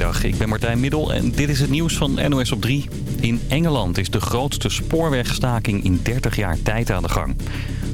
Goedemiddag, ik ben Martijn Middel en dit is het nieuws van NOS op 3. In Engeland is de grootste spoorwegstaking in 30 jaar tijd aan de gang.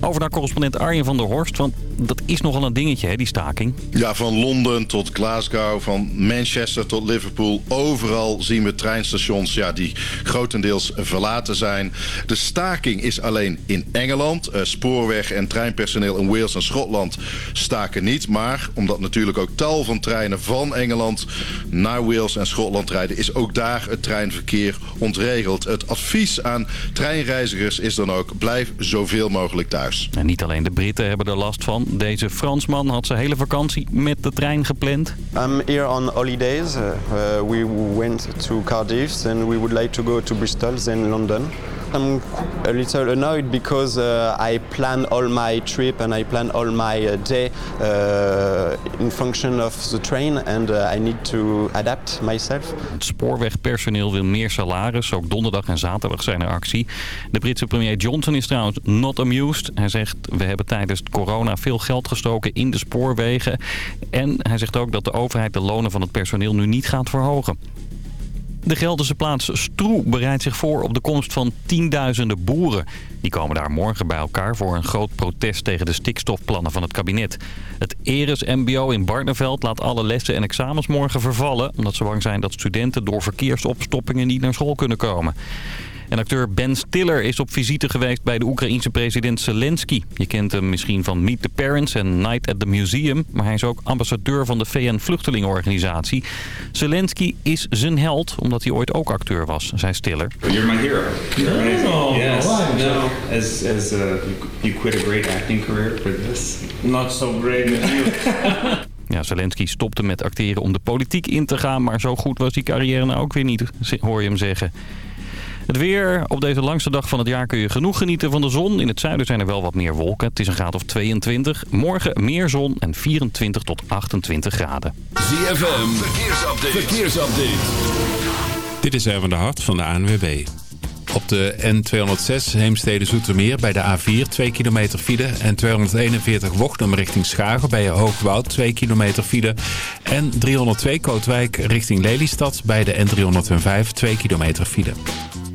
Over naar correspondent Arjen van der Horst, want dat is nogal een dingetje, hè, die staking. Ja, van Londen tot Glasgow, van Manchester tot Liverpool. Overal zien we treinstations ja, die grotendeels verlaten zijn. De staking is alleen in Engeland. Uh, spoorweg- en treinpersoneel in Wales en Schotland staken niet. Maar omdat natuurlijk ook tal van treinen van Engeland naar Wales en Schotland rijden... is ook daar het treinverkeer ontregeld. Het advies aan treinreizigers is dan ook... blijf zoveel mogelijk thuis. En niet alleen de Britten hebben er last van. Deze Fransman had zijn hele vakantie met de trein gepland. I'm here on holidays. Uh, we went to Cardiff and we would like to go to Bristol then London. I'm a little annoyed because uh, I plan all my trip and I plan all my uh, day uh, in function of the train and uh, I need to adapt myself. Het spoorwegpersoneel wil meer salaris. Ook donderdag en zaterdag zijn er actie. De Britse premier Johnson is trouwens not amused. Hij zegt, we hebben tijdens corona veel geld gestoken in de spoorwegen. En hij zegt ook dat de overheid de lonen van het personeel nu niet gaat verhogen. De Gelderse plaats Stroe bereidt zich voor op de komst van tienduizenden boeren. Die komen daar morgen bij elkaar voor een groot protest tegen de stikstofplannen van het kabinet. Het Eres MBO in Barneveld laat alle lessen en examens morgen vervallen... omdat ze bang zijn dat studenten door verkeersopstoppingen niet naar school kunnen komen. En acteur Ben Stiller is op visite geweest bij de Oekraïense president Zelensky. Je kent hem misschien van Meet the Parents en Night at the Museum. Maar hij is ook ambassadeur van de VN-vluchtelingenorganisatie. Zelensky is zijn held, omdat hij ooit ook acteur was, zei Stiller. You're my hero. Oh, yes. No, as, as uh, you quit a great acting career for this. Not so great with you. Ja, Zelensky stopte met acteren om de politiek in te gaan... maar zo goed was die carrière nou ook weer niet, hoor je hem zeggen. Het weer. Op deze langste dag van het jaar kun je genoeg genieten van de zon. In het zuiden zijn er wel wat meer wolken. Het is een graad of 22. Morgen meer zon en 24 tot 28 graden. ZFM. Verkeersupdate. Verkeersupdate. Dit is Erwin de Hart van de ANWB. Op de N206 Heemstede-Zoetermeer bij de A4 2 kilometer file. En 241 Wochtem richting Schagen bij Hoogwoud 2 kilometer file. En 302 Kootwijk richting Lelystad bij de N305 2 kilometer file.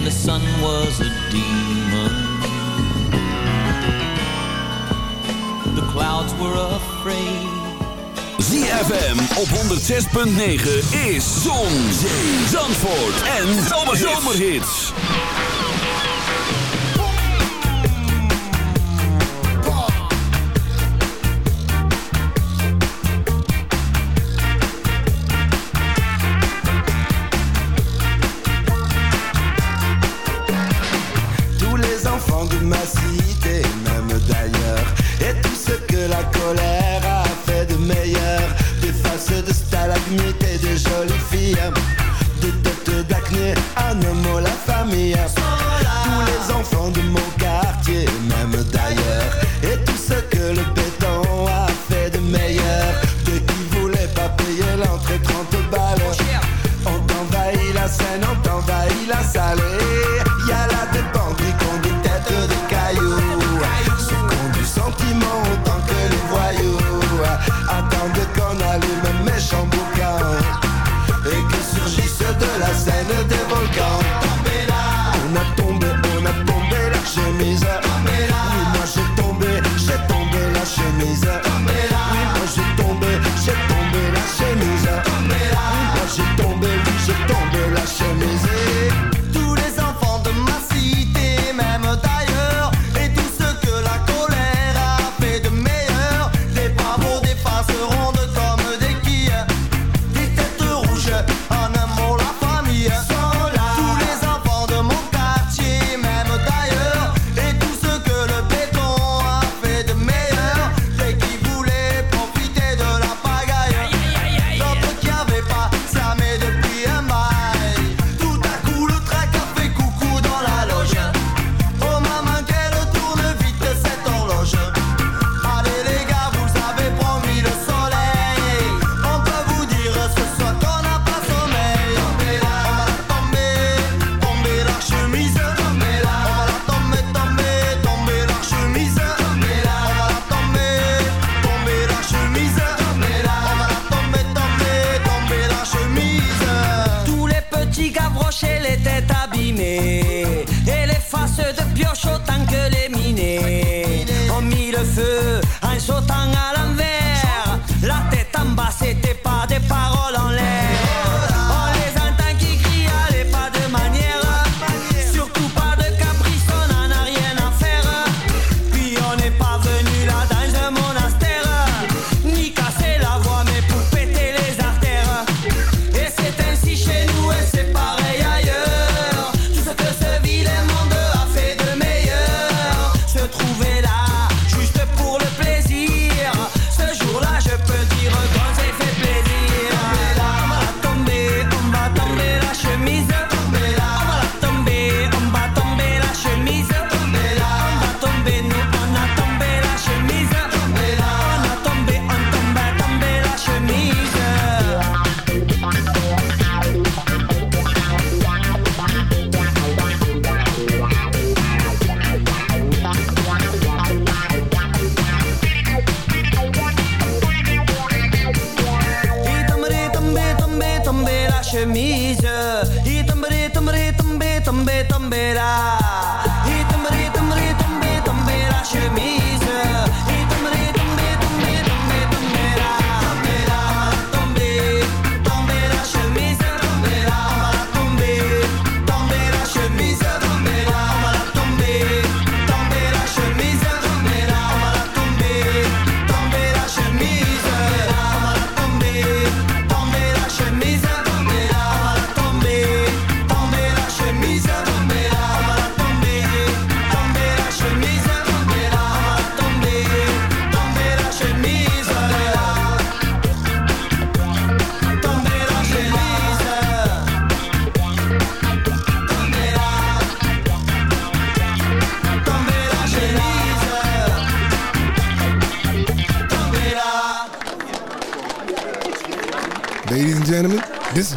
and the sun was a demon. The clouds were afraid. ZFM op 106.9 is Zon, Zee, Zandvoort en Zomerhits. Zomerhits. me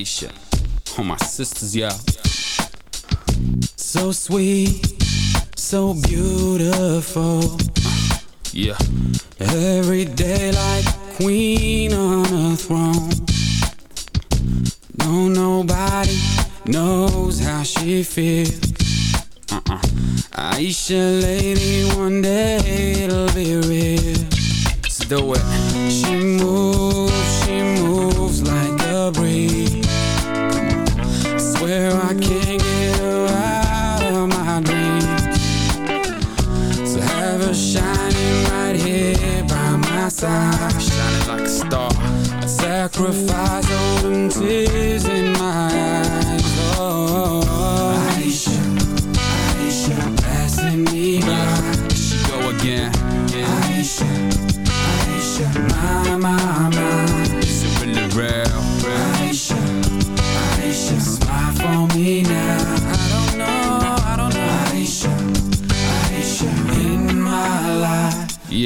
Aisha. All my sisters, yeah. So sweet, so beautiful. Uh, yeah. Every day like queen on a throne. No, nobody knows how she feels. Uh-uh. Aisha, lady, one day it'll be real. Let's do it. She moves, she moves like a breeze. I swear I can't get her out of my dreams. So have her shining right here by my side. Shining like a star. I sacrifice all them tears in my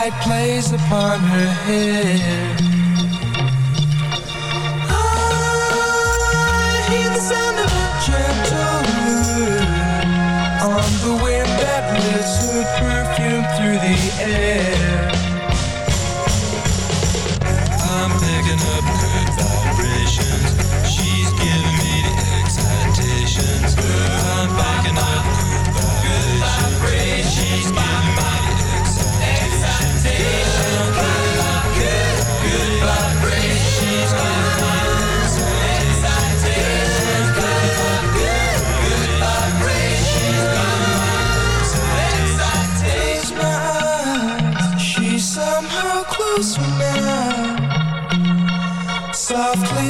light plays upon her hair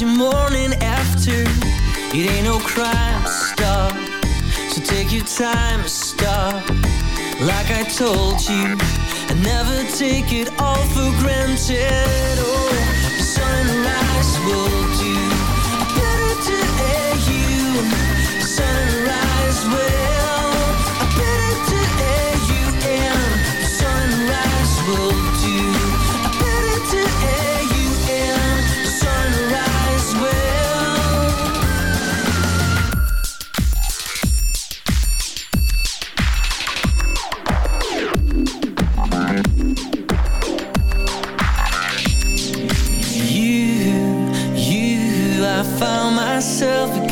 The morning after. It ain't no crime, stop. So take your time, stop. Like I told you, I never take it all for granted. Oh, the sunrise will do.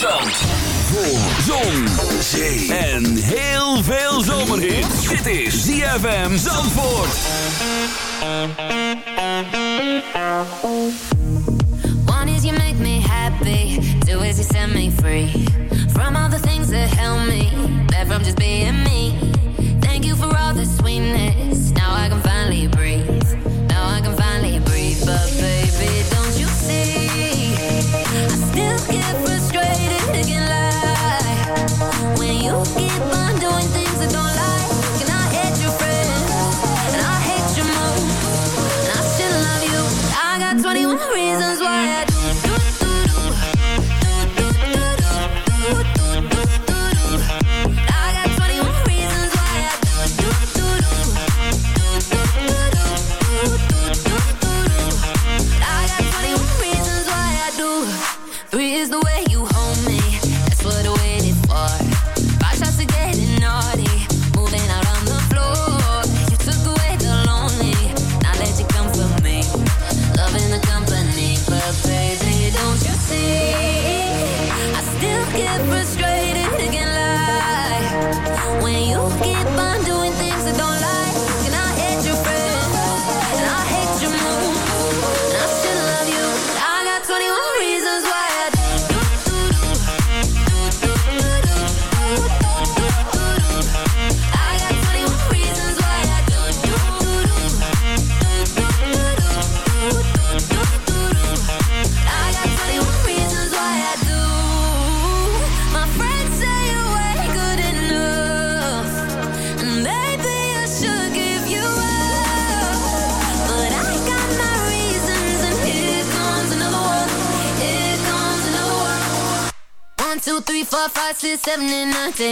radio in het zand. Voor zon, en heel veel zomerhit. Dit is ZFM Zandvoort. One is you make me happy, two is you set me free from all the things that held me back from just being me. Thank you for all the sweetness.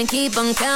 Keep on counting.